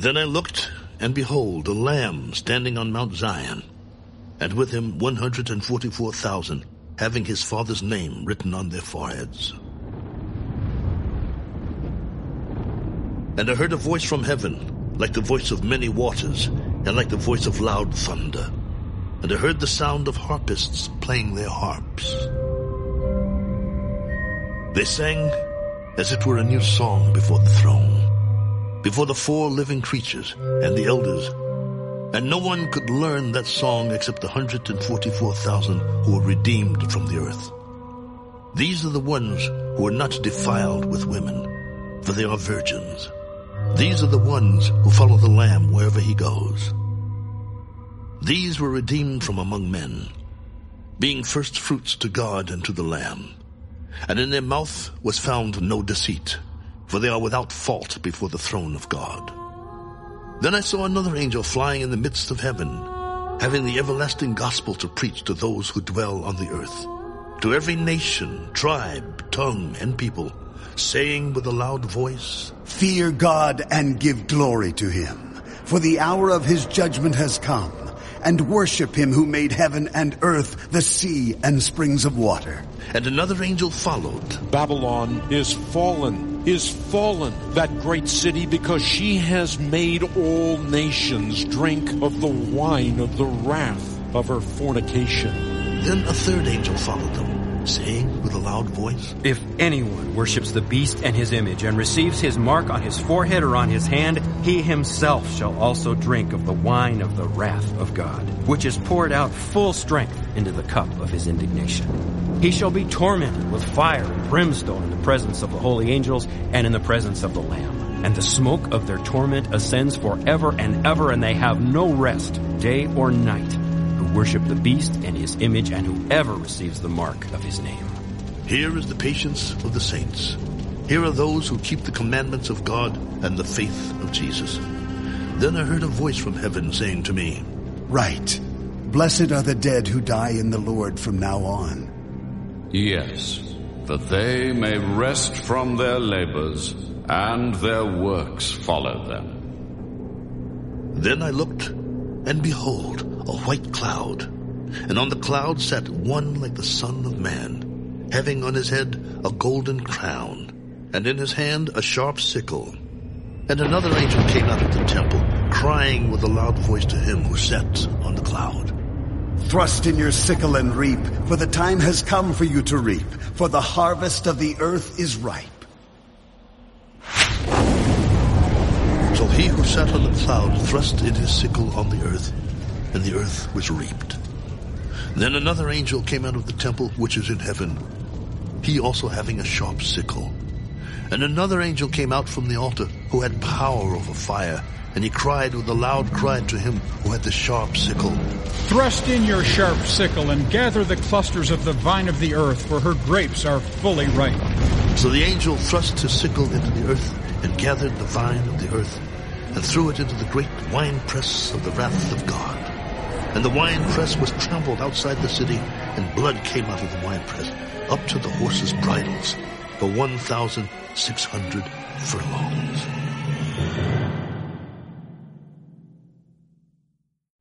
Then I looked, and behold, a lamb standing on Mount Zion, and with him 144,000, having his father's name written on their foreheads. And I heard a voice from heaven, like the voice of many waters, and like the voice of loud thunder. And I heard the sound of harpists playing their harps. They sang as it were a new song before the throne, before the four living creatures and the elders. And no one could learn that song except the 144,000 who were redeemed from the earth. These are the ones who are not defiled with women, for they are virgins. These are the ones who follow the Lamb wherever he goes. These were redeemed from among men, being first fruits to God and to the Lamb and in their mouth was found no deceit, for they are without fault before the throne of God. Then I saw another angel flying in the midst of heaven, having the everlasting gospel to preach to those who dwell on the earth, to every nation, tribe, tongue, and people, saying with a loud voice, Fear God and give glory to him, for the hour of his judgment has come, and worship him who made heaven and earth, the sea, and springs of water and another angel followed. Babylon is fallen, is fallen, that great city, because she has made all nations drink of the wine of the wrath of her fornication. Then a third angel followed them, saying with a loud voice, If anyone worships the beast and his image and receives his mark on his forehead or on his hand, he himself shall also drink of the wine of the wrath of God, which is poured out full strength into the cup of his indignation. He shall be tormented with fire and brimstone in the presence of the holy angels and in the presence of the Lamb. And the smoke of their torment ascends forever and ever, and they have no rest, day or night, who worship the beast and his image, and whoever receives the mark of his name. Here is the patience of the saints. Here are those who keep the commandments of God and the faith of Jesus. Then I heard a voice from heaven saying to me, Write, Blessed are the dead who die in the Lord from now on. Yes, that they may rest from their labors, and their works follow them. Then I looked, and behold, a white cloud, and on the cloud sat one like the Son of Man, having on his head a golden crown, and in his hand a sharp sickle. And another angel came out of the temple, crying with a loud voice to him who sat on the cloud. Thrust in your sickle and reap, for the time has come for you to reap, for the harvest of the earth is ripe. So he who sat on the cloud thrust in his sickle on the earth, and the earth was reaped. Then another angel came out of the temple which is in heaven, he also having a sharp sickle. And another angel came out from the altar, who had power over fire, and he cried with a loud cry to him who had the sharp sickle. Thrust in your sharp sickle and gather the clusters of the vine of the earth, for her grapes are fully ripe. So the angel thrust his sickle into the earth and gathered the vine of the earth and threw it into the great winepress of the wrath of God. And the winepress was trampled outside the city, and blood came out of the winepress up to the horses' bridles for 1,600 furlongs.